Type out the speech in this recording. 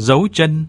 dấu chân.